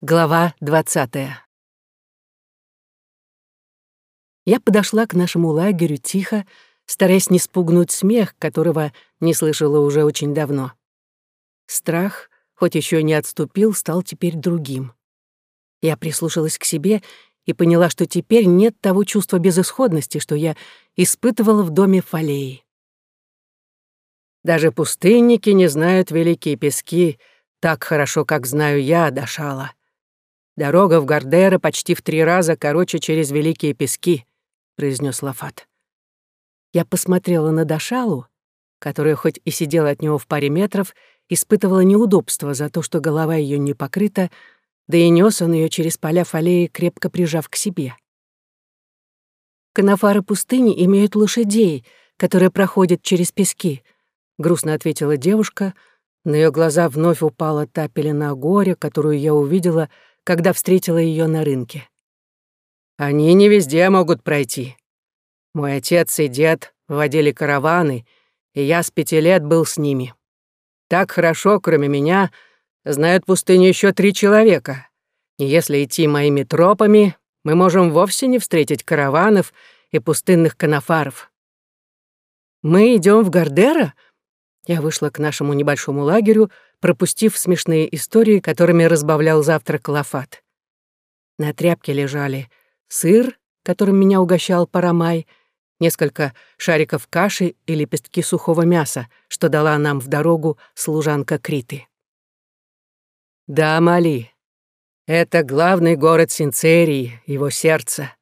Глава двадцатая. Я подошла к нашему лагерю тихо, стараясь не спугнуть смех, которого не слышала уже очень давно. Страх, хоть еще не отступил, стал теперь другим. Я прислушалась к себе и поняла, что теперь нет того чувства безысходности, что я испытывала в доме Фалеи. Даже пустынники не знают великие пески так хорошо, как знаю я, Дашала. Дорога в Гардера почти в три раза короче через Великие Пески», — произнес Лафат. Я посмотрела на Дашалу, которая хоть и сидела от него в паре метров, испытывала неудобство за то, что голова ее не покрыта, да и нес он ее через поля фалеи, крепко прижав к себе. «Канафары пустыни имеют лошадей, которые проходят через пески», — грустно ответила девушка. На ее глаза вновь упала та пелена горя, которую я увидела — когда встретила ее на рынке. «Они не везде могут пройти. Мой отец и дед водили караваны, и я с пяти лет был с ними. Так хорошо, кроме меня, знают пустыню еще три человека. И если идти моими тропами, мы можем вовсе не встретить караванов и пустынных канафаров. Мы идем в Гардера? Я вышла к нашему небольшому лагерю, пропустив смешные истории, которыми разбавлял завтрак Лафат. На тряпке лежали сыр, которым меня угощал Парамай, несколько шариков каши и лепестки сухого мяса, что дала нам в дорогу служанка Криты. «Да, Мали, это главный город Синцерии, его сердце.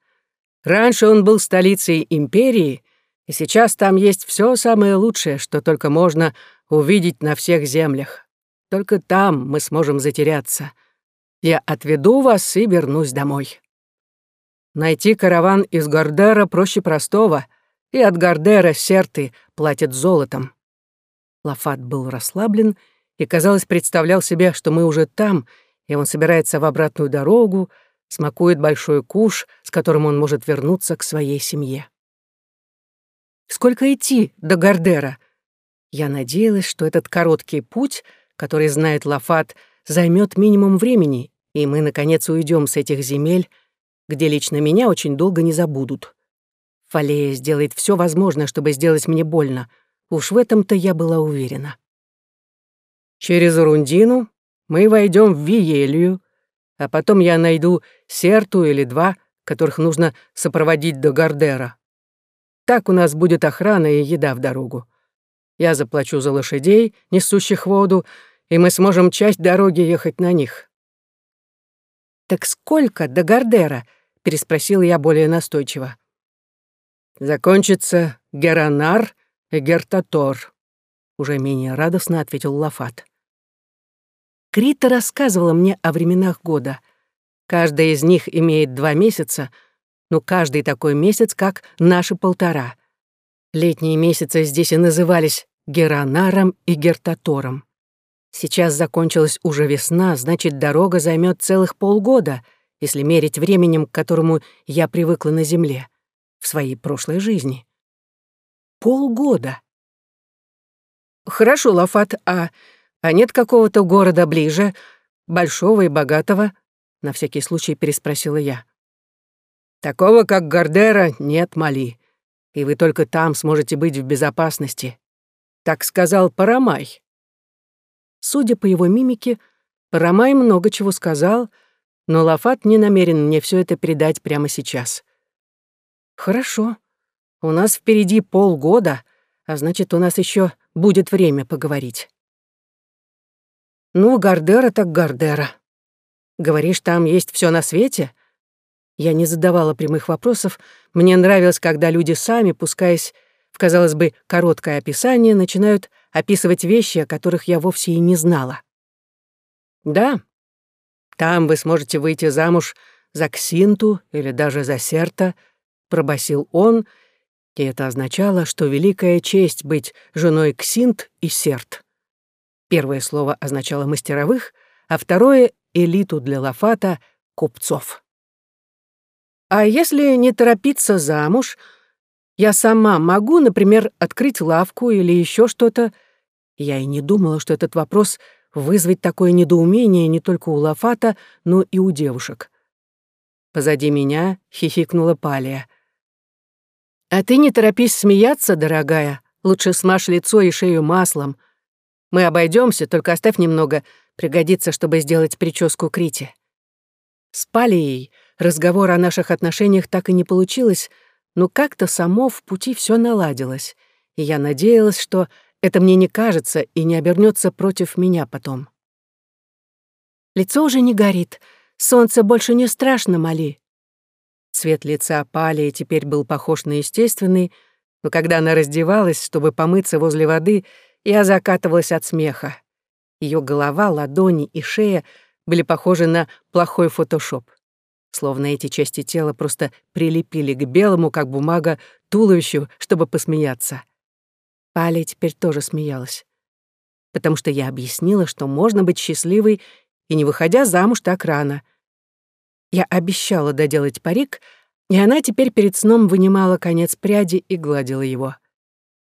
Раньше он был столицей империи, и сейчас там есть все самое лучшее, что только можно увидеть на всех землях. Только там мы сможем затеряться. Я отведу вас и вернусь домой. Найти караван из Гордера проще простого, и от Гордера серты платят золотом. Лафат был расслаблен и, казалось, представлял себе, что мы уже там, и он собирается в обратную дорогу, смакует большой куш, с которым он может вернуться к своей семье. Сколько идти до Гордера? Я надеялась, что этот короткий путь — который знает Лафат, займет минимум времени, и мы, наконец, уйдем с этих земель, где лично меня очень долго не забудут. Фалея сделает все возможное, чтобы сделать мне больно. Уж в этом-то я была уверена. Через Рундину мы войдем в Виелию, а потом я найду серту или два, которых нужно сопроводить до Гардера. Так у нас будет охрана и еда в дорогу. Я заплачу за лошадей, несущих воду, и мы сможем часть дороги ехать на них». «Так сколько до Гардера?» — переспросил я более настойчиво. «Закончится Геранар и Гертатор», — уже менее радостно ответил Лафат. Крита рассказывала мне о временах года. Каждая из них имеет два месяца, но каждый такой месяц, как наши полтора. Летние месяцы здесь и назывались Геранаром и Гертатором. Сейчас закончилась уже весна, значит, дорога займет целых полгода, если мерить временем, к которому я привыкла на Земле, в своей прошлой жизни. Полгода. Хорошо, Лафат, а, а нет какого-то города ближе, большого и богатого? На всякий случай переспросила я. Такого, как Гардера, нет, Мали, и вы только там сможете быть в безопасности. Так сказал Парамай. Судя по его мимике, Ромай много чего сказал, но Лафат не намерен мне все это передать прямо сейчас. «Хорошо. У нас впереди полгода, а значит, у нас еще будет время поговорить». «Ну, Гардера так Гардера. Говоришь, там есть все на свете?» Я не задавала прямых вопросов. Мне нравилось, когда люди сами, пускаясь в, казалось бы, короткое описание, начинают описывать вещи, о которых я вовсе и не знала. Да, там вы сможете выйти замуж за Ксинту или даже за Серта, пробасил он, и это означало, что великая честь быть женой Ксинт и Серт. Первое слово означало мастеровых, а второе — элиту для Лафата — купцов. А если не торопиться замуж — я сама могу, например, открыть лавку или еще что-то. Я и не думала, что этот вопрос вызвать такое недоумение не только у Лафата, но и у девушек. Позади меня хихикнула Палия. «А ты не торопись смеяться, дорогая. Лучше смажь лицо и шею маслом. Мы обойдемся, только оставь немного, пригодится, чтобы сделать прическу Крити». С Палией разговор о наших отношениях так и не получилось, но как-то само в пути все наладилось, и я надеялась, что это мне не кажется и не обернется против меня потом. Лицо уже не горит, солнце больше не страшно, Мали. Цвет лица Палии теперь был похож на естественный, но когда она раздевалась, чтобы помыться возле воды, я закатывалась от смеха. Ее голова, ладони и шея были похожи на плохой фотошоп. Словно эти части тела просто прилепили к белому, как бумага, туловищу, чтобы посмеяться. Паля теперь тоже смеялась. Потому что я объяснила, что можно быть счастливой и не выходя замуж так рано. Я обещала доделать парик, и она теперь перед сном вынимала конец пряди и гладила его.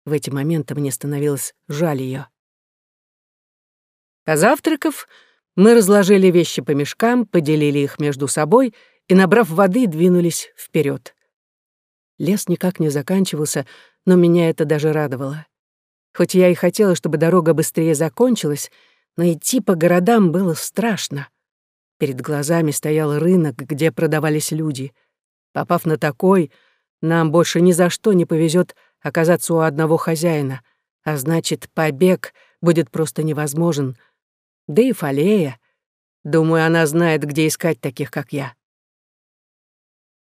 В эти моменты мне становилось жаль ее. Позавтракав, мы разложили вещи по мешкам, поделили их между собой и, набрав воды, двинулись вперед. Лес никак не заканчивался, но меня это даже радовало. Хоть я и хотела, чтобы дорога быстрее закончилась, но идти по городам было страшно. Перед глазами стоял рынок, где продавались люди. Попав на такой, нам больше ни за что не повезет оказаться у одного хозяина, а значит, побег будет просто невозможен. Да и Фалея. Думаю, она знает, где искать таких, как я.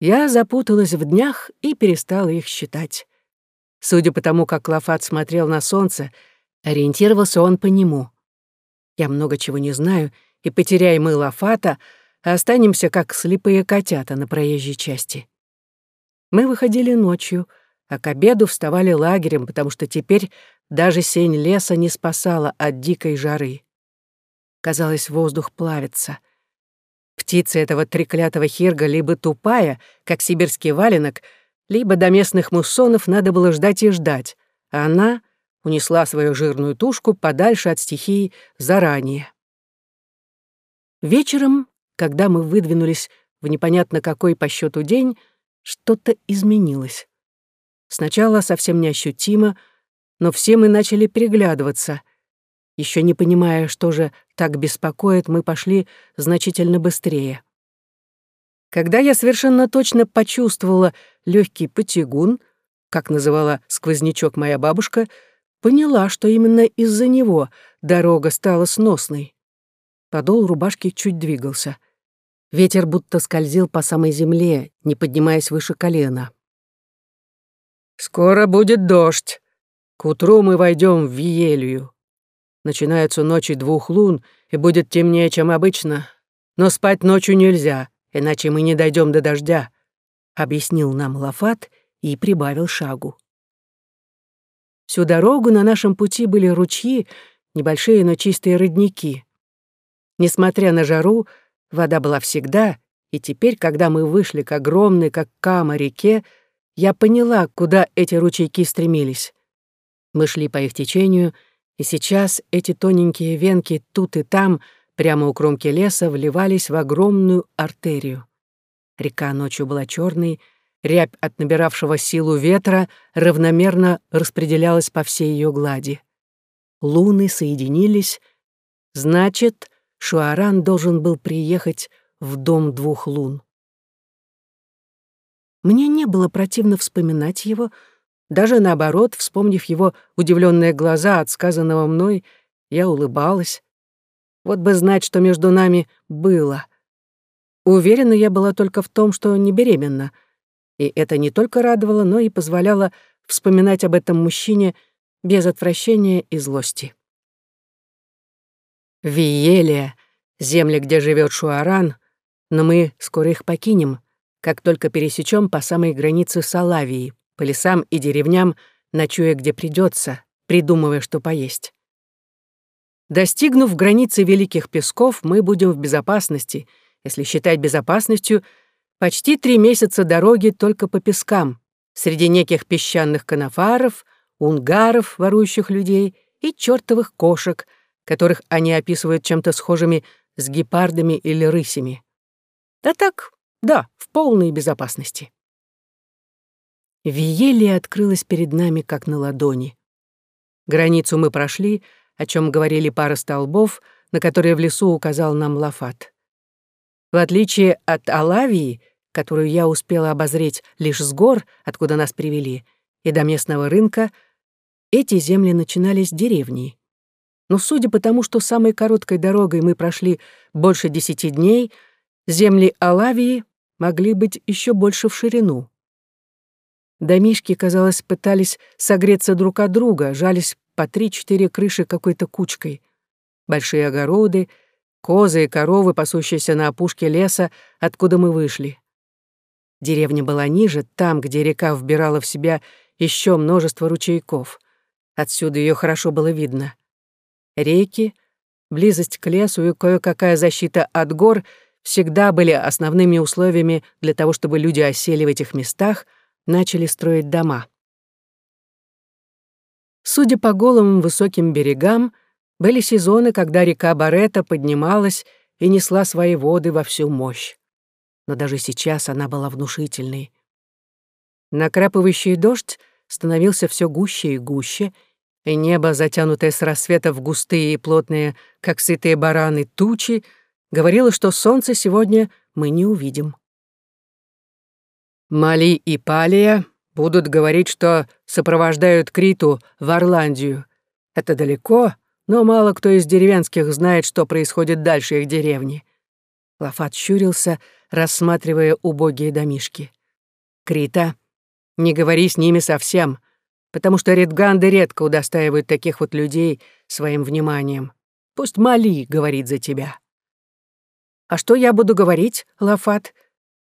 Я запуталась в днях и перестала их считать. Судя по тому, как Лафат смотрел на солнце, ориентировался он по нему. Я много чего не знаю, и потеряем мы Лафата, останемся как слепые котята на проезжей части. Мы выходили ночью, а к обеду вставали лагерем, потому что теперь даже сень леса не спасала от дикой жары. Казалось, воздух плавится. Птица этого треклятого хирга либо тупая, как сибирский валенок, либо до местных муссонов надо было ждать и ждать, а она унесла свою жирную тушку подальше от стихии заранее. Вечером, когда мы выдвинулись в непонятно какой по счету день, что-то изменилось. Сначала совсем неощутимо, но все мы начали переглядываться. Еще не понимая, что же так беспокоит, мы пошли значительно быстрее. Когда я совершенно точно почувствовала легкий потягун, как называла сквознячок моя бабушка, поняла, что именно из-за него дорога стала сносной. Подол рубашки чуть двигался. Ветер будто скользил по самой земле, не поднимаясь выше колена. «Скоро будет дождь. К утру мы войдем в Виелию. Начинаются ночи двух лун, и будет темнее, чем обычно. Но спать ночью нельзя иначе мы не дойдем до дождя», — объяснил нам Лафат и прибавил шагу. Всю дорогу на нашем пути были ручьи, небольшие, но чистые родники. Несмотря на жару, вода была всегда, и теперь, когда мы вышли к огромной, как кама, реке, я поняла, куда эти ручейки стремились. Мы шли по их течению, и сейчас эти тоненькие венки тут и там — прямо у кромки леса вливались в огромную артерию. Река ночью была черной, рябь от набиравшего силу ветра равномерно распределялась по всей ее глади. Луны соединились, значит, Шуаран должен был приехать в дом двух лун. Мне не было противно вспоминать его, даже наоборот, вспомнив его удивленные глаза от сказанного мной, я улыбалась, вот бы знать, что между нами было. Уверена я была только в том, что не беременна. И это не только радовало, но и позволяло вспоминать об этом мужчине без отвращения и злости. Виелия, земля, где живет Шуаран, но мы скоро их покинем, как только пересечем по самой границе Салавии, по лесам и деревням, ночуя где придется, придумывая, что поесть. Достигнув границы Великих Песков, мы будем в безопасности, если считать безопасностью, почти три месяца дороги только по пескам, среди неких песчаных канафаров, унгаров, ворующих людей, и чертовых кошек, которых они описывают чем-то схожими с гепардами или рысями. Да так, да, в полной безопасности. Виелия открылась перед нами, как на ладони. Границу мы прошли, о чем говорили пара столбов, на которые в лесу указал нам Лафат. В отличие от Алавии, которую я успела обозреть лишь с гор, откуда нас привели, и до местного рынка, эти земли начинались деревней. Но судя по тому, что самой короткой дорогой мы прошли больше десяти дней, земли Алавии могли быть еще больше в ширину. Домишки, казалось, пытались согреться друг от друга, жались по три-четыре крыши какой-то кучкой. Большие огороды, козы и коровы, пасущиеся на опушке леса, откуда мы вышли. Деревня была ниже, там, где река вбирала в себя еще множество ручейков. Отсюда ее хорошо было видно. Реки, близость к лесу и кое-какая защита от гор всегда были основными условиями для того, чтобы люди осели в этих местах, начали строить дома. Судя по голым высоким берегам, были сезоны, когда река Барета поднималась и несла свои воды во всю мощь. Но даже сейчас она была внушительной. Накрапывающий дождь становился все гуще и гуще, и небо, затянутое с рассвета в густые и плотные, как сытые бараны, тучи, говорило, что солнце сегодня мы не увидим. Мали и Палия будут говорить, что сопровождают Криту в Орландию. Это далеко, но мало кто из деревенских знает, что происходит дальше их деревни. Лафат щурился, рассматривая убогие домишки. «Крита, не говори с ними совсем, потому что редганды редко удостаивают таких вот людей своим вниманием. Пусть Мали говорит за тебя». «А что я буду говорить, Лафат?»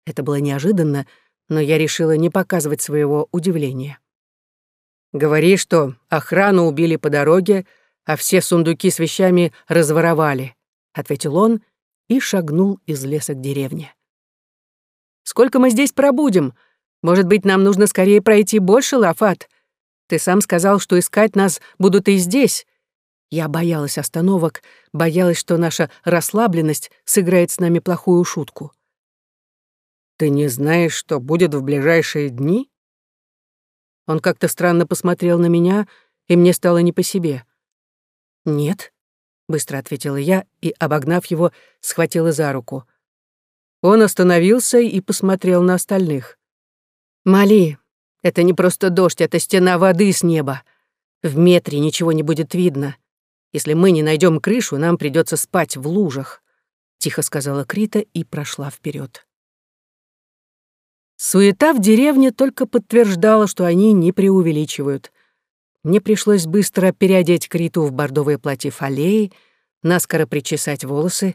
Это было неожиданно, но я решила не показывать своего удивления. «Говори, что охрану убили по дороге, а все сундуки с вещами разворовали», — ответил он и шагнул из леса к деревне. «Сколько мы здесь пробудем? Может быть, нам нужно скорее пройти больше, Лафат? Ты сам сказал, что искать нас будут и здесь». Я боялась остановок, боялась, что наша расслабленность сыграет с нами плохую шутку. Ты не знаешь, что будет в ближайшие дни? Он как-то странно посмотрел на меня, и мне стало не по себе. Нет, быстро ответила я и, обогнав его, схватила за руку. Он остановился и посмотрел на остальных. «Мали, это не просто дождь, это стена воды с неба. В метре ничего не будет видно. Если мы не найдем крышу, нам придется спать в лужах», — тихо сказала Крита и прошла вперед. Суета в деревне только подтверждала, что они не преувеличивают. Мне пришлось быстро переодеть Криту в бордовое платье фалеи, наскоро причесать волосы.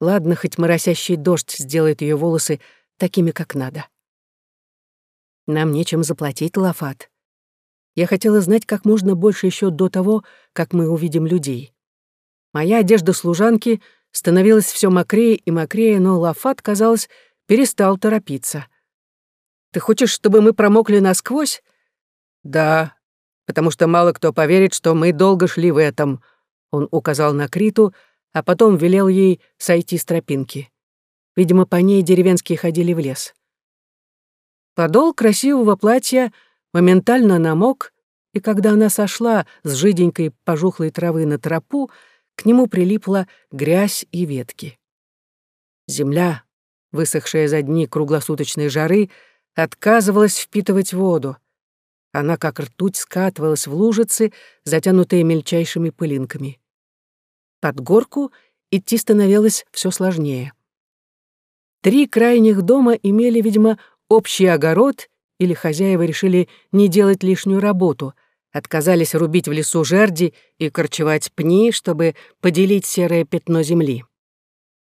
Ладно, хоть моросящий дождь сделает ее волосы такими, как надо. Нам нечем заплатить, Лафат. Я хотела знать как можно больше еще до того, как мы увидим людей. Моя одежда служанки становилась все мокрее и мокрее, но Лафат, казалось, перестал торопиться. Ты хочешь, чтобы мы промокли насквозь? Да, потому что мало кто поверит, что мы долго шли в этом. Он указал на Криту, а потом велел ей сойти с тропинки. Видимо, по ней деревенские ходили в лес. Подол красивого платья моментально намок, и когда она сошла с жиденькой пожухлой травы на тропу, к нему прилипла грязь и ветки. Земля, высохшая за дни круглосуточной жары, отказывалась впитывать воду. Она, как ртуть, скатывалась в лужицы, затянутые мельчайшими пылинками. Под горку идти становилось все сложнее. Три крайних дома имели, видимо, общий огород, или хозяева решили не делать лишнюю работу, отказались рубить в лесу жерди и корчевать пни, чтобы поделить серое пятно земли.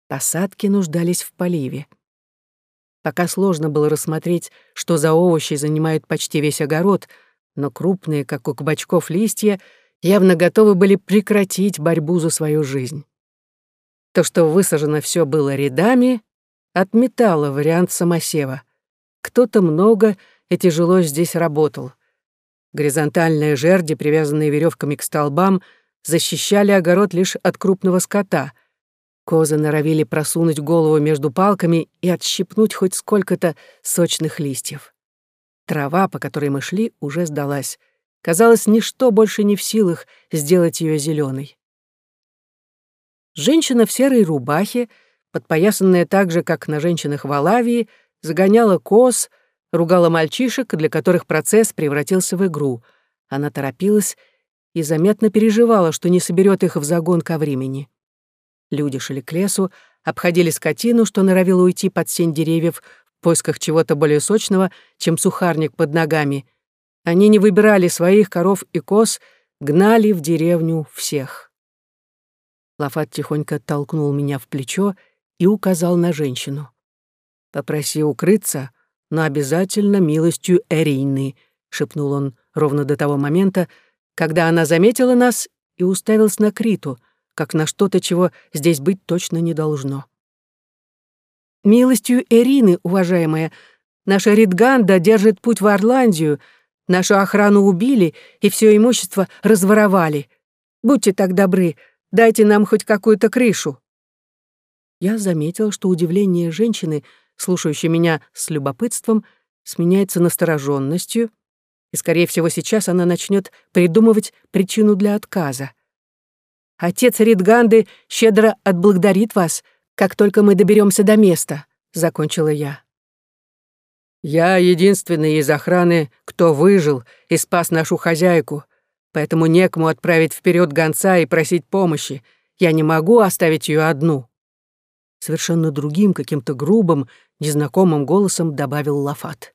Посадки нуждались в поливе. Пока сложно было рассмотреть, что за овощи занимают почти весь огород, но крупные, как у кабачков, листья явно готовы были прекратить борьбу за свою жизнь. То, что высажено все было рядами, отметало вариант самосева. Кто-то много и тяжело здесь работал. Горизонтальные жерди, привязанные веревками к столбам, защищали огород лишь от крупного скота. Козы норовили просунуть голову между палками и отщипнуть хоть сколько-то сочных листьев. Трава, по которой мы шли, уже сдалась. Казалось, ничто больше не в силах сделать ее зеленой. Женщина в серой рубахе, подпоясанная так же, как на женщинах в Алавии, загоняла коз, ругала мальчишек, для которых процесс превратился в игру. Она торопилась и заметно переживала, что не соберет их в загон ко времени. Люди шли к лесу, обходили скотину, что норовило уйти под сень деревьев в поисках чего-то более сочного, чем сухарник под ногами. Они не выбирали своих коров и коз, гнали в деревню всех. Лафат тихонько толкнул меня в плечо и указал на женщину. «Попроси укрыться, но обязательно милостью Эрины», — шепнул он ровно до того момента, когда она заметила нас и уставилась на Криту, как на что-то, чего здесь быть точно не должно. «Милостью Эрины, уважаемая, наша Ридганда держит путь в Орландию, нашу охрану убили и все имущество разворовали. Будьте так добры, дайте нам хоть какую-то крышу». Я заметил, что удивление женщины, слушающей меня с любопытством, сменяется настороженностью — и, скорее всего, сейчас она начнет придумывать причину для отказа. «Отец Ридганды щедро отблагодарит вас, как только мы доберемся до места», — закончила я. «Я единственный из охраны, кто выжил и спас нашу хозяйку, поэтому некому отправить вперед гонца и просить помощи. Я не могу оставить ее одну». Совершенно другим, каким-то грубым, незнакомым голосом добавил Лафат.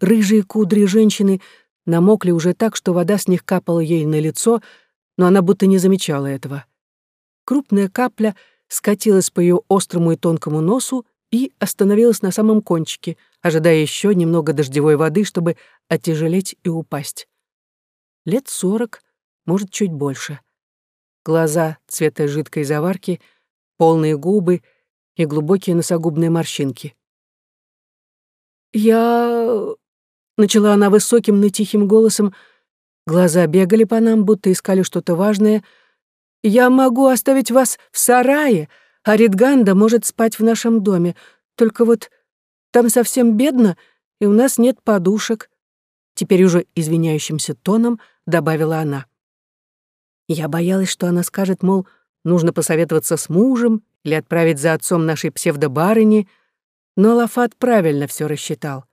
Рыжие кудри женщины намокли уже так, что вода с них капала ей на лицо, но она будто не замечала этого. Крупная капля скатилась по ее острому и тонкому носу и остановилась на самом кончике, ожидая еще немного дождевой воды, чтобы оттяжелеть и упасть. Лет сорок, может, чуть больше. Глаза цвета жидкой заварки, полные губы и глубокие носогубные морщинки. «Я...» Начала она высоким, но тихим голосом. Глаза бегали по нам, будто искали что-то важное. «Я могу оставить вас в сарае, а Ридганда может спать в нашем доме. Только вот там совсем бедно, и у нас нет подушек». Теперь уже извиняющимся тоном добавила она. Я боялась, что она скажет, мол, нужно посоветоваться с мужем или отправить за отцом нашей псевдобарыни, но Лафат правильно все рассчитал.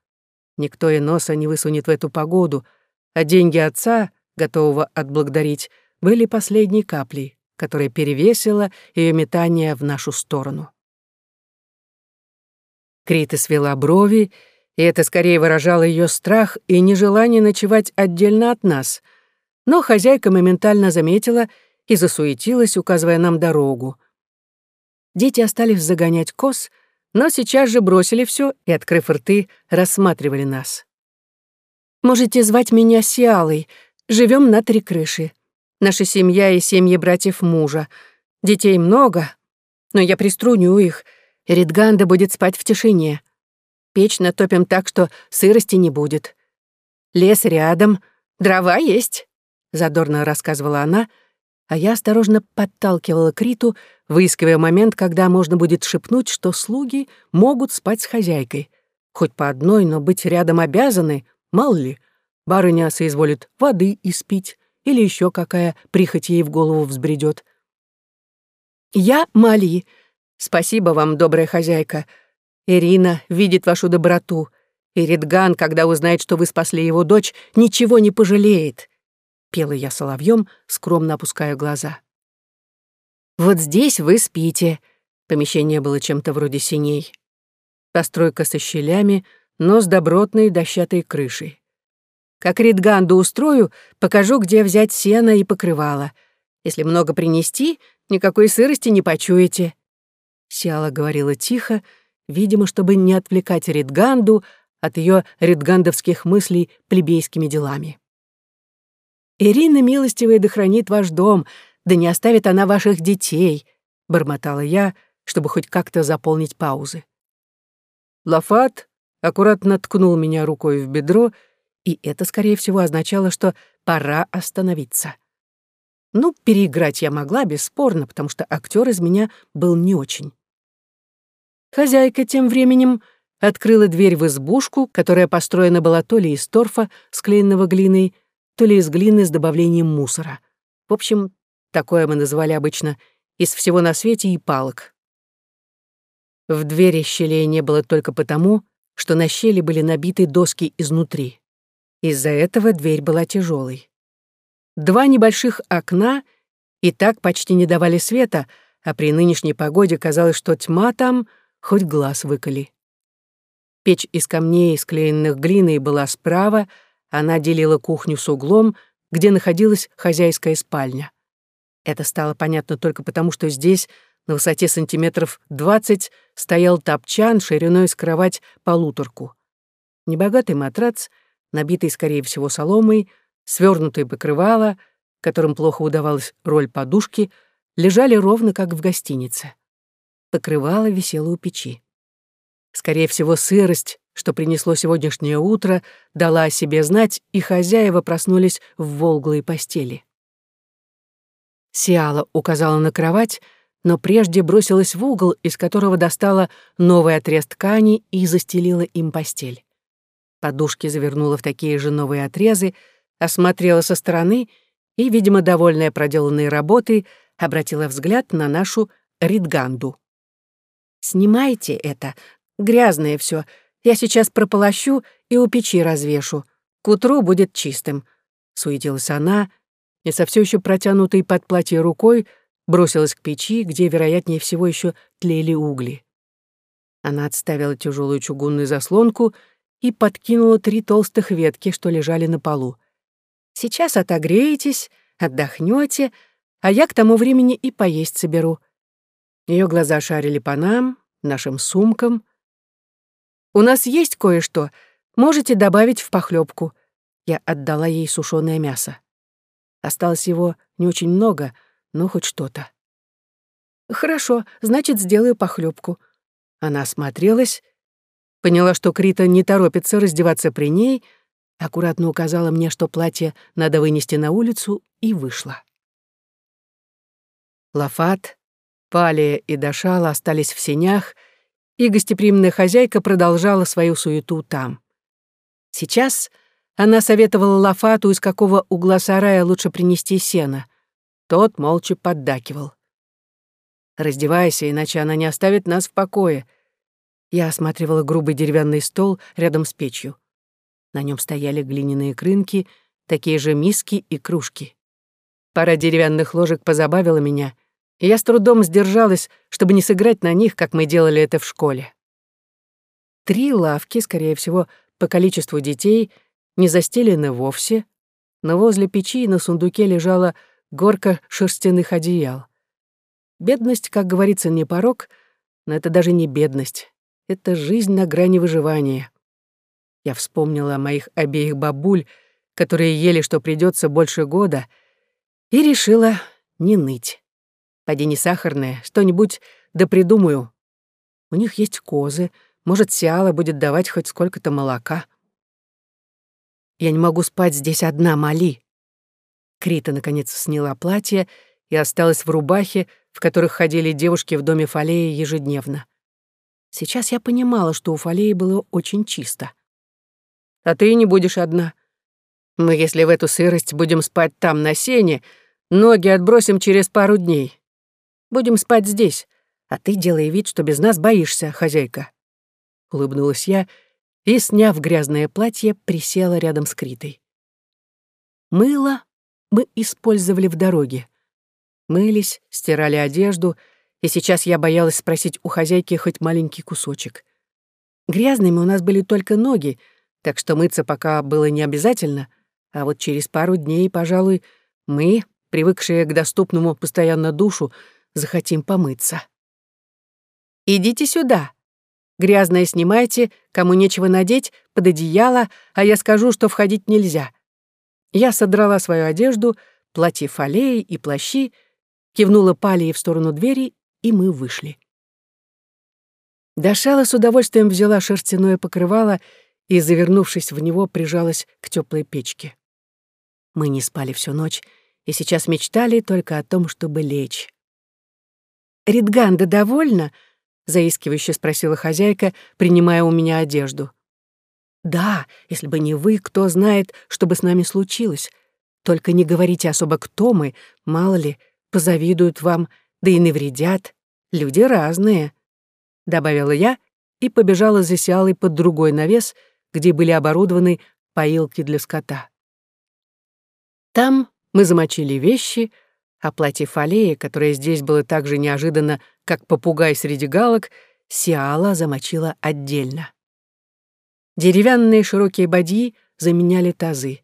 Никто и носа не высунет в эту погоду, а деньги отца, готового отблагодарить, были последней каплей, которая перевесила ее метание в нашу сторону. Крита свела брови, и это скорее выражало ее страх и нежелание ночевать отдельно от нас. Но хозяйка моментально заметила и засуетилась, указывая нам дорогу. Дети остались загонять коз, но сейчас же бросили все и, открыв рты, рассматривали нас. «Можете звать меня Сиалой. Живем на три крыши. Наша семья и семьи братьев мужа. Детей много, но я приструню их. Ридганда будет спать в тишине. Печь натопим так, что сырости не будет. Лес рядом, дрова есть», — задорно рассказывала она, а я осторожно подталкивала Криту, выискивая момент, когда можно будет шепнуть, что слуги могут спать с хозяйкой. Хоть по одной, но быть рядом обязаны, мало ли. Барыня соизволит воды испить или еще какая прихоть ей в голову взбредет. «Я Мали. Спасибо вам, добрая хозяйка. Ирина видит вашу доброту. И Ридган, когда узнает, что вы спасли его дочь, ничего не пожалеет. Пела я соловьем, скромно опуская глаза. «Вот здесь вы спите». Помещение было чем-то вроде синей. Постройка со щелями, но с добротной дощатой крышей. Как Ридганду устрою, покажу, где взять сено и покрывало. Если много принести, никакой сырости не почуете». Сиала говорила тихо, видимо, чтобы не отвлекать Ридганду от ее ридгандовских мыслей плебейскими делами. «Ирина милостивая да хранит ваш дом, да не оставит она ваших детей», — бормотала я, чтобы хоть как-то заполнить паузы. Лафат аккуратно ткнул меня рукой в бедро, и это, скорее всего, означало, что пора остановиться. Ну, переиграть я могла, бесспорно, потому что актер из меня был не очень. Хозяйка тем временем открыла дверь в избушку, которая построена была то ли из торфа, склеенного глиной, то ли из глины с добавлением мусора. В общем, такое мы называли обычно из всего на свете и палок. В двери щелей не было только потому, что на щели были набиты доски изнутри. Из-за этого дверь была тяжелой. Два небольших окна и так почти не давали света, а при нынешней погоде казалось, что тьма там хоть глаз выколи. Печь из камней, склеенных глиной, была справа, она делила кухню с углом, где находилась хозяйская спальня. Это стало понятно только потому, что здесь, на высоте сантиметров двадцать, стоял топчан шириной с кровать полуторку. Небогатый матрац, набитый, скорее всего, соломой, свернутое покрывало, которым плохо удавалась роль подушки, лежали ровно как в гостинице. Покрывало висело у печи. Скорее всего, сырость, что принесло сегодняшнее утро, дала о себе знать, и хозяева проснулись в волглой постели. Сиала указала на кровать, но прежде бросилась в угол, из которого достала новый отрез ткани и застелила им постель. Подушки завернула в такие же новые отрезы, осмотрела со стороны и, видимо, довольная проделанной работой, обратила взгляд на нашу Ридганду. «Снимайте это, грязное все. Я сейчас прополощу и у печи развешу. К утру будет чистым», — суетилась она, и со все еще протянутой под платье рукой бросилась к печи, где, вероятнее всего, еще тлели угли. Она отставила тяжелую чугунную заслонку и подкинула три толстых ветки, что лежали на полу. «Сейчас отогреетесь, отдохнете, а я к тому времени и поесть соберу». Ее глаза шарили по нам, нашим сумкам. «У нас есть кое-что. Можете добавить в похлебку. Я отдала ей сушеное мясо. Осталось его не очень много, но хоть что-то. «Хорошо, значит, сделаю похлебку. Она осмотрелась, поняла, что Крита не торопится раздеваться при ней, аккуратно указала мне, что платье надо вынести на улицу, и вышла. Лафат, Палия и Дашала остались в сенях, и гостеприимная хозяйка продолжала свою суету там. Сейчас она советовала Лафату, из какого угла сарая лучше принести сено. Тот молча поддакивал. «Раздевайся, иначе она не оставит нас в покое». Я осматривала грубый деревянный стол рядом с печью. На нем стояли глиняные крынки, такие же миски и кружки. Пара деревянных ложек позабавила меня, и я с трудом сдержалась, чтобы не сыграть на них, как мы делали это в школе. Три лавки, скорее всего, по количеству детей — не застелены вовсе, но возле печи на сундуке лежала горка шерстяных одеял. Бедность, как говорится, не порог, но это даже не бедность. Это жизнь на грани выживания. Я вспомнила о моих обеих бабуль, которые ели, что придется больше года, и решила не ныть. Поди не сахарная, что-нибудь да придумаю. У них есть козы, может, Сиала будет давать хоть сколько-то молока. Я не могу спать здесь одна, Мали. Крита, наконец, сняла платье и осталась в рубахе, в которых ходили девушки в доме Фалеи ежедневно. Сейчас я понимала, что у Фалеи было очень чисто. «А ты не будешь одна. Мы, если в эту сырость будем спать там, на сене, ноги отбросим через пару дней. Будем спать здесь, а ты делай вид, что без нас боишься, хозяйка». Улыбнулась я и, сняв грязное платье, присела рядом с Критой. Мыло мы использовали в дороге. Мылись, стирали одежду, и сейчас я боялась спросить у хозяйки хоть маленький кусочек. Грязными у нас были только ноги, так что мыться пока было не обязательно, а вот через пару дней, пожалуй, мы, привыкшие к доступному постоянно душу, захотим помыться. «Идите сюда», Грязное снимайте, кому нечего надеть, под одеяло, а я скажу, что входить нельзя. Я содрала свою одежду, платье фалеи и плащи, кивнула Палии в сторону двери, и мы вышли. Дашала с удовольствием взяла шерстяное покрывало и, завернувшись в него, прижалась к теплой печке. Мы не спали всю ночь, и сейчас мечтали только о том, чтобы лечь. «Ридганда довольна?» — заискивающе спросила хозяйка, принимая у меня одежду. «Да, если бы не вы, кто знает, что бы с нами случилось. Только не говорите особо, кто мы, мало ли, позавидуют вам, да и навредят. Люди разные», — добавила я и побежала за Сиалой под другой навес, где были оборудованы поилки для скота. Там мы замочили вещи, а платье фалея, которое здесь было так же неожиданно, как попугай среди галок, Сиала замочила отдельно. Деревянные широкие бадьи заменяли тазы.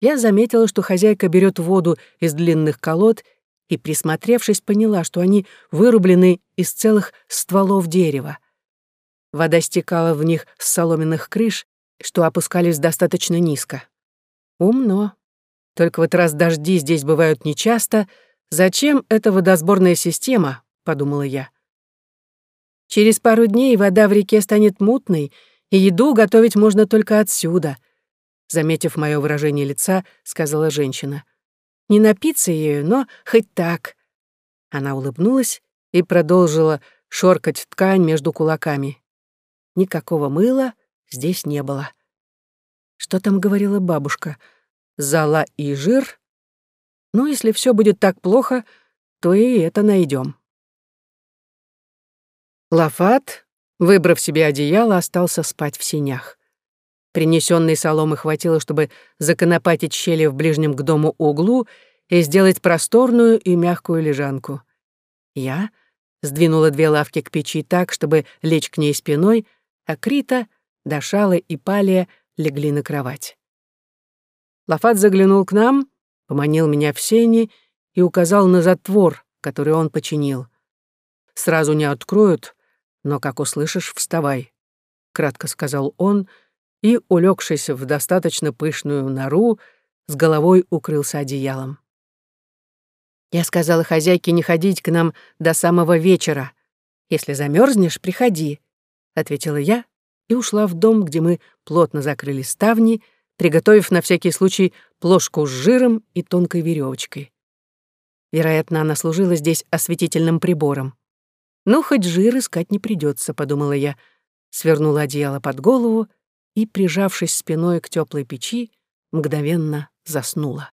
Я заметила, что хозяйка берет воду из длинных колод и, присмотревшись, поняла, что они вырублены из целых стволов дерева. Вода стекала в них с соломенных крыш, что опускались достаточно низко. Умно. Только вот раз дожди здесь бывают нечасто, зачем эта водосборная система, подумала я. Через пару дней вода в реке станет мутной, и еду готовить можно только отсюда, заметив мое выражение лица, сказала женщина. Не напиться ею, но хоть так. Она улыбнулась и продолжила шоркать ткань между кулаками. Никакого мыла здесь не было. Что там говорила бабушка? Зала и жир? Ну, если все будет так плохо, то и это найдем. Лафат, выбрав себе одеяло, остался спать в сенях. Принесенной соломы хватило, чтобы законопатить щели в ближнем к дому углу и сделать просторную и мягкую лежанку. Я сдвинула две лавки к печи так, чтобы лечь к ней спиной, а Крита, Дашала и Палия легли на кровать. Лафат заглянул к нам, поманил меня в сени и указал на затвор, который он починил. «Сразу не откроют, но, как услышишь, вставай», — кратко сказал он, и, улегшись в достаточно пышную нору, с головой укрылся одеялом. Я сказала хозяйке не ходить к нам до самого вечера. Если замерзнешь, приходи ответила я и ушла в дом, где мы плотно закрыли ставни, приготовив на всякий случай плошку с жиром и тонкой веревочкой. Вероятно, она служила здесь осветительным прибором. Ну, хоть жир искать не придется, подумала я, свернула одеяло под голову и, прижавшись спиной к теплой печи, мгновенно заснула.